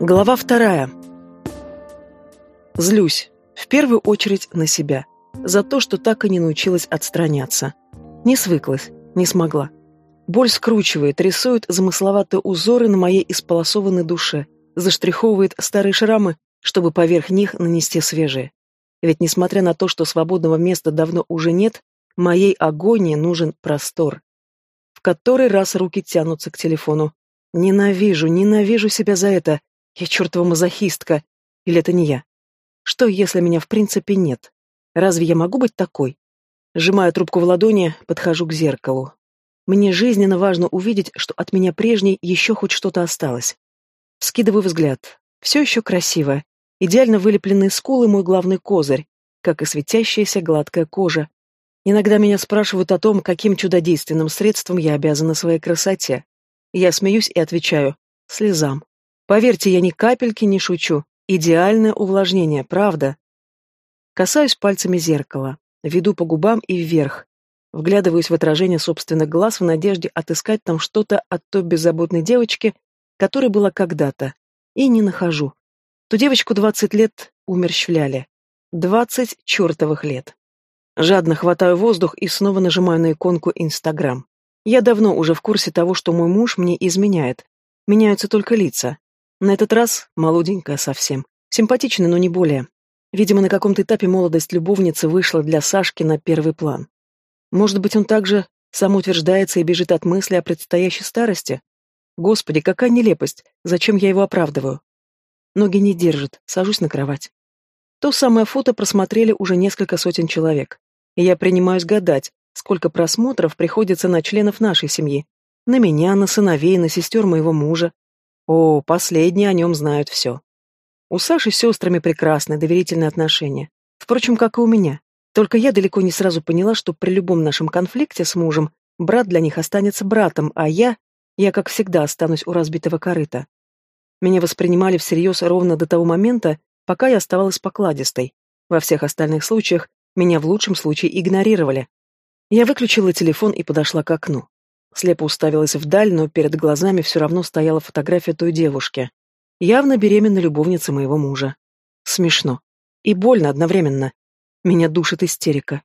Глава вторая. Злюсь. В первую очередь на себя. За то, что так и не научилась отстраняться. Не свыклась, не смогла. Боль скручивает, рисует замысловатые узоры на моей исполосованной душе, заштриховывает старые шрамы, чтобы поверх них нанести свежие. Ведь несмотря на то, что свободного места давно уже нет, моей агонии нужен простор. В который раз руки тянутся к телефону. Ненавижу, ненавижу себя за это. Я чертова мазохистка. Или это не я? Что, если меня в принципе нет? Разве я могу быть такой? Сжимаю трубку в ладони, подхожу к зеркалу. Мне жизненно важно увидеть, что от меня прежней еще хоть что-то осталось. Скидываю взгляд. Все еще красиво. Идеально вылепленные скулы — мой главный козырь, как и светящаяся гладкая кожа. Иногда меня спрашивают о том, каким чудодейственным средством я обязана своей красоте. Я смеюсь и отвечаю — слезам. Поверьте, я ни капельки не шучу. Идеальное увлажнение, правда. Касаюсь пальцами зеркала, веду по губам и вверх. Вглядываюсь в отражение собственных глаз в надежде отыскать там что-то от той беззаботной девочки, которой была когда-то. И не нахожу. Ту девочку двадцать лет умерщвляли. Двадцать чертовых лет. Жадно хватаю воздух и снова нажимаю на иконку Инстаграм. Я давно уже в курсе того, что мой муж мне изменяет. Меняются только лица. На этот раз молоденькая совсем. Симпатичная, но не более. Видимо, на каком-то этапе молодость любовницы вышла для Сашки на первый план. Может быть, он также самоутверждается и бежит от мысли о предстоящей старости? Господи, какая нелепость! Зачем я его оправдываю? Ноги не держат, сажусь на кровать. То самое фото просмотрели уже несколько сотен человек. И я принимаюсь гадать, сколько просмотров приходится на членов нашей семьи. На меня, на сыновей, на сестер моего мужа, о, последние о нем знают все. У Саши с сестрами прекрасные, доверительные отношения. Впрочем, как и у меня. Только я далеко не сразу поняла, что при любом нашем конфликте с мужем брат для них останется братом, а я, я, как всегда, останусь у разбитого корыта. Меня воспринимали всерьез ровно до того момента, пока я оставалась покладистой. Во всех остальных случаях меня в лучшем случае игнорировали. Я выключила телефон и подошла к окну. Слепо уставилась вдаль, но перед глазами все равно стояла фотография той девушки. Явно беременной любовницы моего мужа. Смешно. И больно одновременно. Меня душит истерика.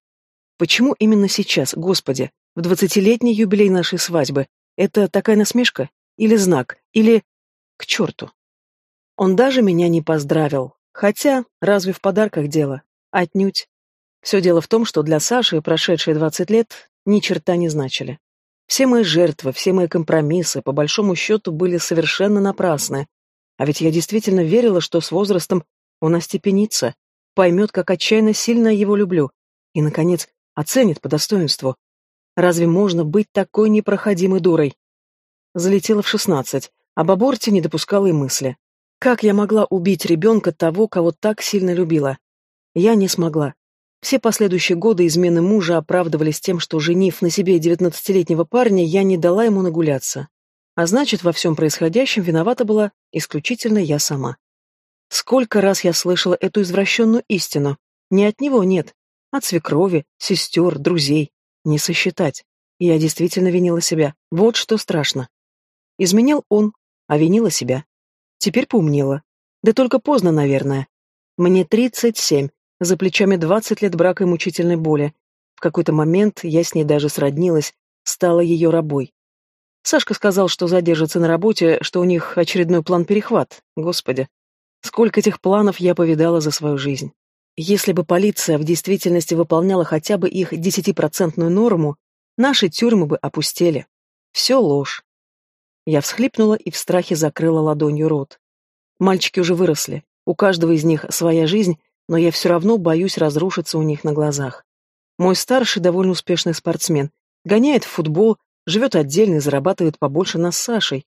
Почему именно сейчас, Господи, в двадцатилетний юбилей нашей свадьбы? Это такая насмешка? Или знак? Или... К черту. Он даже меня не поздравил. Хотя, разве в подарках дело? Отнюдь. Все дело в том, что для Саши прошедшие двадцать лет ни черта не значили. Все мои жертвы, все мои компромиссы, по большому счету, были совершенно напрасны. А ведь я действительно верила, что с возрастом он остепенится, поймет, как отчаянно сильно его люблю, и, наконец, оценит по достоинству. Разве можно быть такой непроходимой дурой? Залетела в шестнадцать, об аборте не допускала и мысли. Как я могла убить ребенка того, кого так сильно любила? Я не смогла. Все последующие годы измены мужа оправдывались тем, что, женив на себе девятнадцатилетнего парня, я не дала ему нагуляться. А значит, во всем происходящем виновата была исключительно я сама. Сколько раз я слышала эту извращенную истину. Не от него нет. От свекрови, сестер, друзей. Не сосчитать. Я действительно винила себя. Вот что страшно. Изменял он, а винила себя. Теперь поумнела. Да только поздно, наверное. Мне тридцать семь, за плечами двадцать лет брака и мучительной боли. В какой-то момент я с ней даже сроднилась, стала ее рабой. Сашка сказал, что задержится на работе, что у них очередной план-перехват. Господи, сколько этих планов я повидала за свою жизнь. Если бы полиция в действительности выполняла хотя бы их десятипроцентную норму, наши тюрьмы бы опустели. Все ложь. Я всхлипнула и в страхе закрыла ладонью рот. Мальчики уже выросли, у каждого из них своя жизнь, но я все равно боюсь разрушиться у них на глазах. Мой старший довольно успешный спортсмен, гоняет в футбол, живет отдельно и зарабатывает побольше нас с Сашей.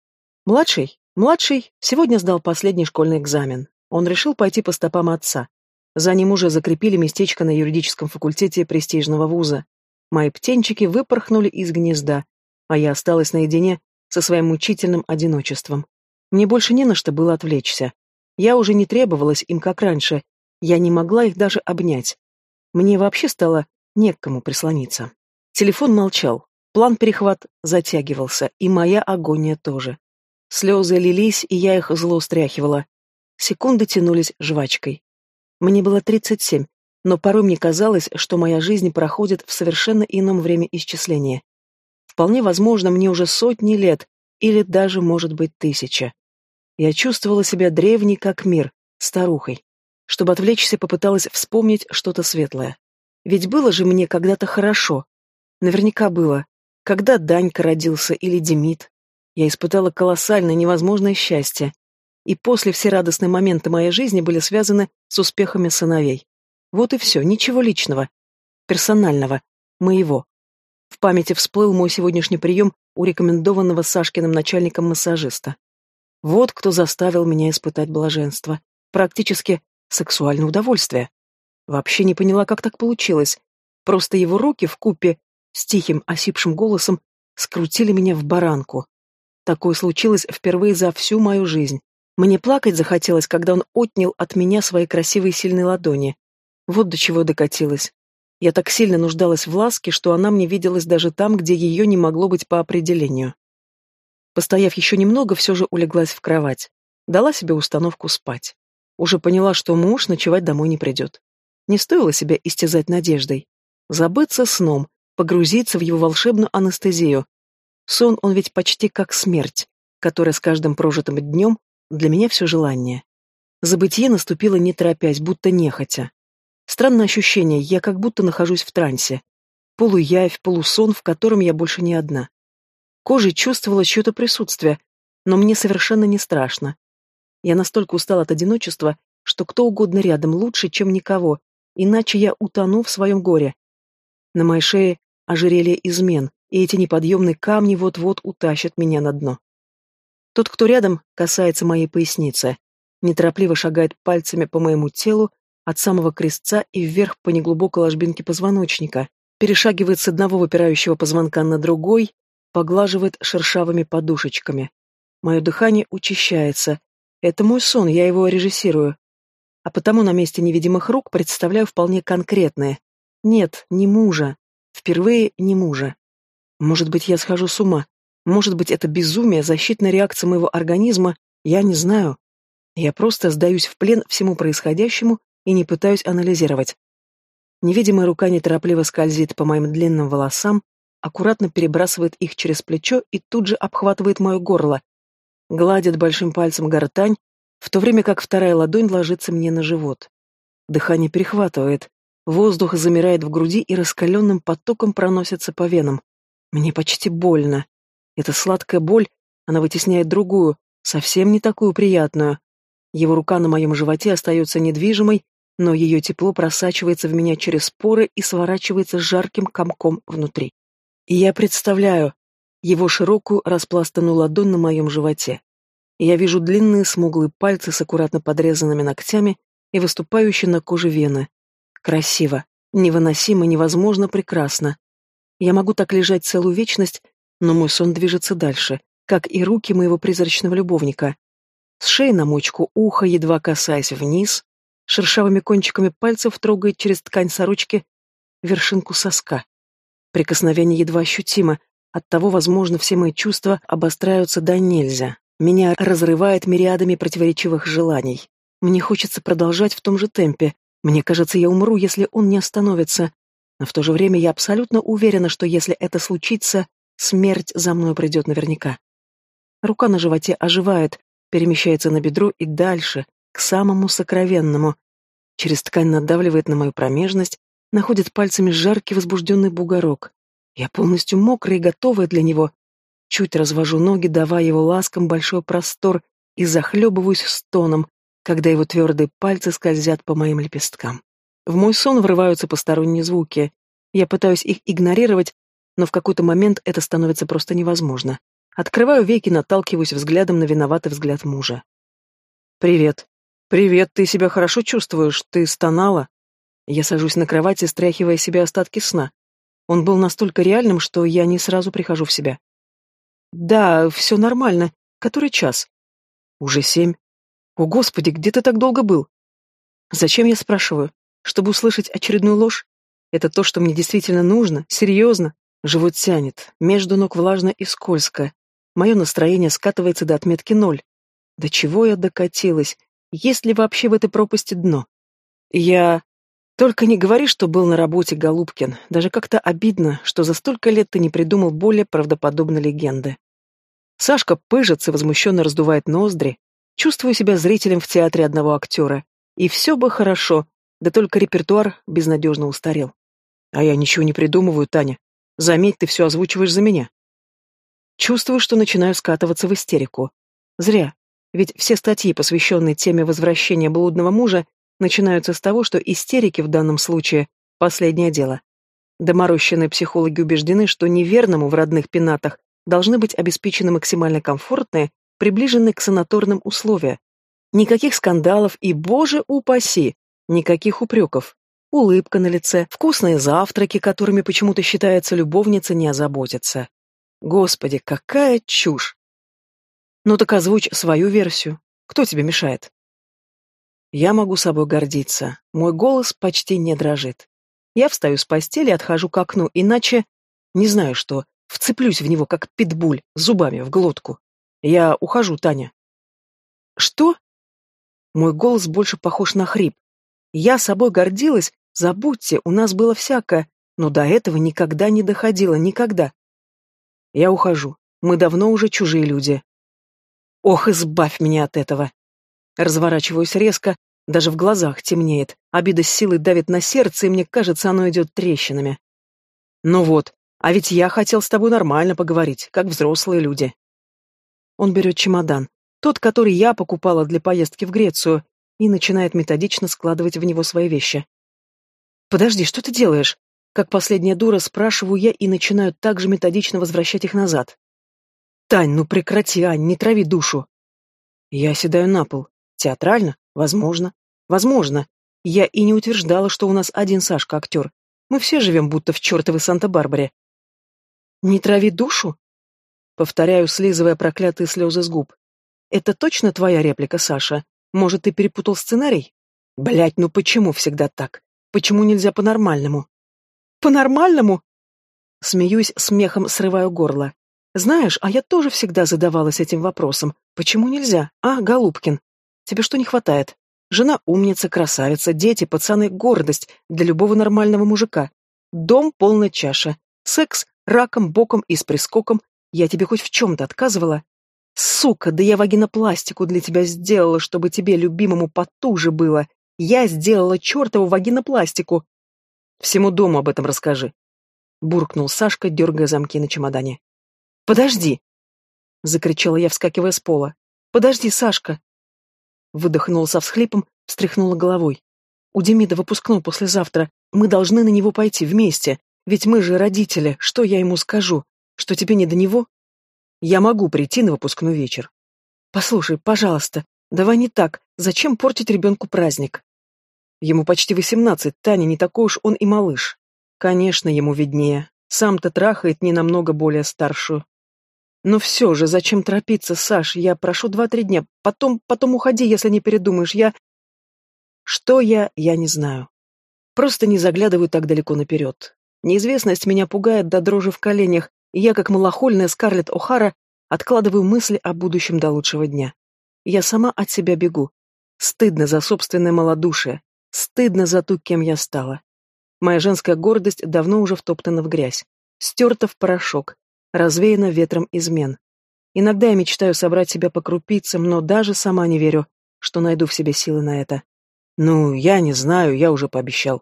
Младший? Младший сегодня сдал последний школьный экзамен. Он решил пойти по стопам отца. За ним уже закрепили местечко на юридическом факультете престижного вуза. Мои птенчики выпорхнули из гнезда, а я осталась наедине со своим мучительным одиночеством. Мне больше не на что было отвлечься. Я уже не требовалась им, как раньше, я не могла их даже обнять. Мне вообще стало не к кому прислониться. Телефон молчал. План-перехват затягивался, и моя агония тоже. Слезы лились, и я их зло стряхивала. Секунды тянулись жвачкой. Мне было 37, но порой мне казалось, что моя жизнь проходит в совершенно ином время исчисления. Вполне возможно, мне уже сотни лет, или даже, может быть, тысяча. Я чувствовала себя древней, как мир, старухой. Чтобы отвлечься, попыталась вспомнить что-то светлое. Ведь было же мне когда-то хорошо. Наверняка было. Когда Данька родился или Демид. Я испытала колоссальное, невозможное счастье. И после все радостные моменты моей жизни были связаны с успехами сыновей. Вот и все, ничего личного. Персонального. Моего. В памяти всплыл мой сегодняшний прием у рекомендованного Сашкиным начальником массажиста. Вот кто заставил меня испытать блаженство. Практически сексуальное удовольствие. Вообще не поняла, как так получилось. Просто его руки в купе с тихим, осипшим голосом скрутили меня в баранку. Такое случилось впервые за всю мою жизнь. Мне плакать захотелось, когда он отнял от меня свои красивые сильные ладони. Вот до чего докатилась. Я так сильно нуждалась в ласке, что она мне виделась даже там, где ее не могло быть по определению. Постояв еще немного, все же улеглась в кровать. Дала себе установку спать. Уже поняла, что муж ночевать домой не придет. Не стоило себя истязать надеждой. Забыться сном, погрузиться в его волшебную анестезию. Сон, он ведь почти как смерть, которая с каждым прожитым днем для меня все желание. Забытие наступило не торопясь, будто нехотя. Странное ощущение, я как будто нахожусь в трансе. Полуявь, полусон, в котором я больше не одна. Кожей чувствовала чье-то присутствие, но мне совершенно не страшно. Я настолько устала от одиночества, что кто угодно рядом лучше, чем никого, иначе я утону в своем горе. На моей шее ожерелье измен, и эти неподъемные камни вот-вот утащат меня на дно. Тот, кто рядом, касается моей поясницы, неторопливо шагает пальцами по моему телу, от самого крестца и вверх по неглубокой ложбинке позвоночника, перешагивает с одного выпирающего позвонка на другой, поглаживает шершавыми подушечками. Мое дыхание учащается. Это мой сон, я его режиссирую. А потому на месте невидимых рук представляю вполне конкретное. Нет, не мужа. Впервые не мужа. Может быть, я схожу с ума. Может быть, это безумие, защитная реакция моего организма. Я не знаю. Я просто сдаюсь в плен всему происходящему и не пытаюсь анализировать. Невидимая рука неторопливо скользит по моим длинным волосам, аккуратно перебрасывает их через плечо и тут же обхватывает мое горло, гладит большим пальцем гортань, в то время как вторая ладонь ложится мне на живот. Дыхание перехватывает, воздух замирает в груди и раскаленным потоком проносится по венам. Мне почти больно. Эта сладкая боль, она вытесняет другую, совсем не такую приятную. Его рука на моем животе остается недвижимой, но ее тепло просачивается в меня через поры и сворачивается жарким комком внутри. И я представляю его широкую распластанную ладонь на моем животе. Я вижу длинные смуглые пальцы с аккуратно подрезанными ногтями и выступающие на коже вены. Красиво, невыносимо, невозможно прекрасно. Я могу так лежать целую вечность, но мой сон движется дальше, как и руки моего призрачного любовника. С шеи на мочку уха, едва касаясь вниз, шершавыми кончиками пальцев трогает через ткань сорочки вершинку соска. Прикосновение едва ощутимо, оттого, возможно, все мои чувства обостряются до нельзя. Меня разрывает мириадами противоречивых желаний. Мне хочется продолжать в том же темпе. Мне кажется, я умру, если он не остановится. Но в то же время я абсолютно уверена, что если это случится, смерть за мной придет наверняка. Рука на животе оживает, перемещается на бедро и дальше, к самому сокровенному. Через ткань надавливает на мою промежность, находит пальцами жаркий возбужденный бугорок. Я полностью мокрая и готовая для него. Чуть развожу ноги, давая его ласкам большой простор, и захлебываюсь стоном, когда его твердые пальцы скользят по моим лепесткам. В мой сон врываются посторонние звуки. Я пытаюсь их игнорировать, но в какой-то момент это становится просто невозможно. Открываю веки, наталкиваюсь взглядом на виноватый взгляд мужа. «Привет. Привет, ты себя хорошо чувствуешь? Ты стонала?» Я сажусь на кровати, стряхивая себе остатки сна. Он был настолько реальным, что я не сразу прихожу в себя. «Да, все нормально. Который час?» «Уже семь. О, Господи, где ты так долго был?» «Зачем я спрашиваю? Чтобы услышать очередную ложь? Это то, что мне действительно нужно? Серьезно?» Живот тянет, между ног влажно и скользко. Мое настроение скатывается до отметки ноль. До чего я докатилась? Есть ли вообще в этой пропасти дно? Я... Только не говори, что был на работе, Голубкин. Даже как-то обидно, что за столько лет ты не придумал более правдоподобной легенды. Сашка пыжится, возмущенно раздувает ноздри. Чувствую себя зрителем в театре одного актера. И все бы хорошо, да только репертуар безнадежно устарел. А я ничего не придумываю, Таня. Заметь, ты все озвучиваешь за меня. Чувствую, что начинаю скатываться в истерику. Зря. Ведь все статьи, посвященные теме возвращения блудного мужа, начинаются с того, что истерики в данном случае – последнее дело. Доморощенные психологи убеждены, что неверному в родных пенатах должны быть обеспечены максимально комфортные, приближенные к санаторным условия. Никаких скандалов и, боже упаси, никаких упреков. Улыбка на лице, вкусные завтраки, которыми почему-то считается любовница не озаботится. Господи, какая чушь! Ну так озвучь свою версию. Кто тебе мешает? Я могу собой гордиться. Мой голос почти не дрожит. Я встаю с постели отхожу к окну, иначе... Не знаю что. Вцеплюсь в него, как питбуль, зубами в глотку. Я ухожу, Таня. Что? Мой голос больше похож на хрип. Я собой гордилась, забудьте, у нас было всякое, но до этого никогда не доходило, никогда. Я ухожу. Мы давно уже чужие люди. Ох, избавь меня от этого. Разворачиваюсь резко, даже в глазах темнеет. Обида с силой давит на сердце, и мне кажется, оно идет трещинами. Ну вот, а ведь я хотел с тобой нормально поговорить, как взрослые люди. Он берет чемодан, тот, который я покупала для поездки в Грецию, и начинает методично складывать в него свои вещи. «Подожди, что ты делаешь?» Как последняя дура, спрашиваю я и начинаю также методично возвращать их назад. «Тань, ну прекрати, Ань, не трави душу!» Я оседаю на пол. Театрально? Возможно. Возможно. Я и не утверждала, что у нас один Сашка актер. Мы все живем будто в чертовой Санта-Барбаре. «Не трави душу?» Повторяю, слизывая проклятые слезы с губ. «Это точно твоя реплика, Саша? Может, ты перепутал сценарий?» Блять, ну почему всегда так? Почему нельзя по-нормальному?» «По-нормальному?» Смеюсь, смехом срываю горло. Знаешь, а я тоже всегда задавалась этим вопросом. Почему нельзя? А, Голубкин, тебе что не хватает? Жена умница, красавица, дети, пацаны, гордость для любого нормального мужика. Дом полная чаша. Секс раком, боком и с прискоком. Я тебе хоть в чем-то отказывала? Сука, да я вагинопластику для тебя сделала, чтобы тебе, любимому, потуже было. Я сделала чертову вагинопластику. Всему дому об этом расскажи. Буркнул Сашка, дергая замки на чемодане. «Подожди!» — закричала я, вскакивая с пола. «Подожди, Сашка!» Выдохнула со всхлипом, встряхнула головой. «У Демида выпускной послезавтра. Мы должны на него пойти вместе. Ведь мы же родители. Что я ему скажу? Что тебе не до него? Я могу прийти на выпускной вечер. Послушай, пожалуйста, давай не так. Зачем портить ребенку праздник? Ему почти восемнадцать, Таня не такой уж он и малыш. Конечно, ему виднее. Сам-то трахает не намного более старшую. Но все же, зачем торопиться, Саш? Я прошу два-три дня. Потом, потом уходи, если не передумаешь. Я... Что я, я не знаю. Просто не заглядываю так далеко наперед. Неизвестность меня пугает до дрожи в коленях, и я, как малохольная Скарлетт О'Хара, откладываю мысли о будущем до лучшего дня. Я сама от себя бегу. Стыдно за собственное малодушие. Стыдно за ту, кем я стала. Моя женская гордость давно уже втоптана в грязь, стерта в порошок, развеяна ветром измен. Иногда я мечтаю собрать себя по крупицам, но даже сама не верю, что найду в себе силы на это. Ну, я не знаю, я уже пообещал.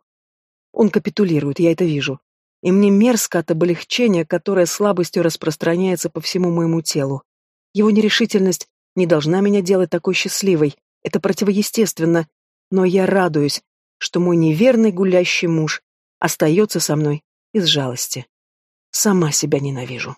Он капитулирует, я это вижу. И мне мерзко от облегчения, которое слабостью распространяется по всему моему телу. Его нерешительность не должна меня делать такой счастливой. Это противоестественно. Но я радуюсь, что мой неверный гулящий муж остается со мной из жалости. Сама себя ненавижу.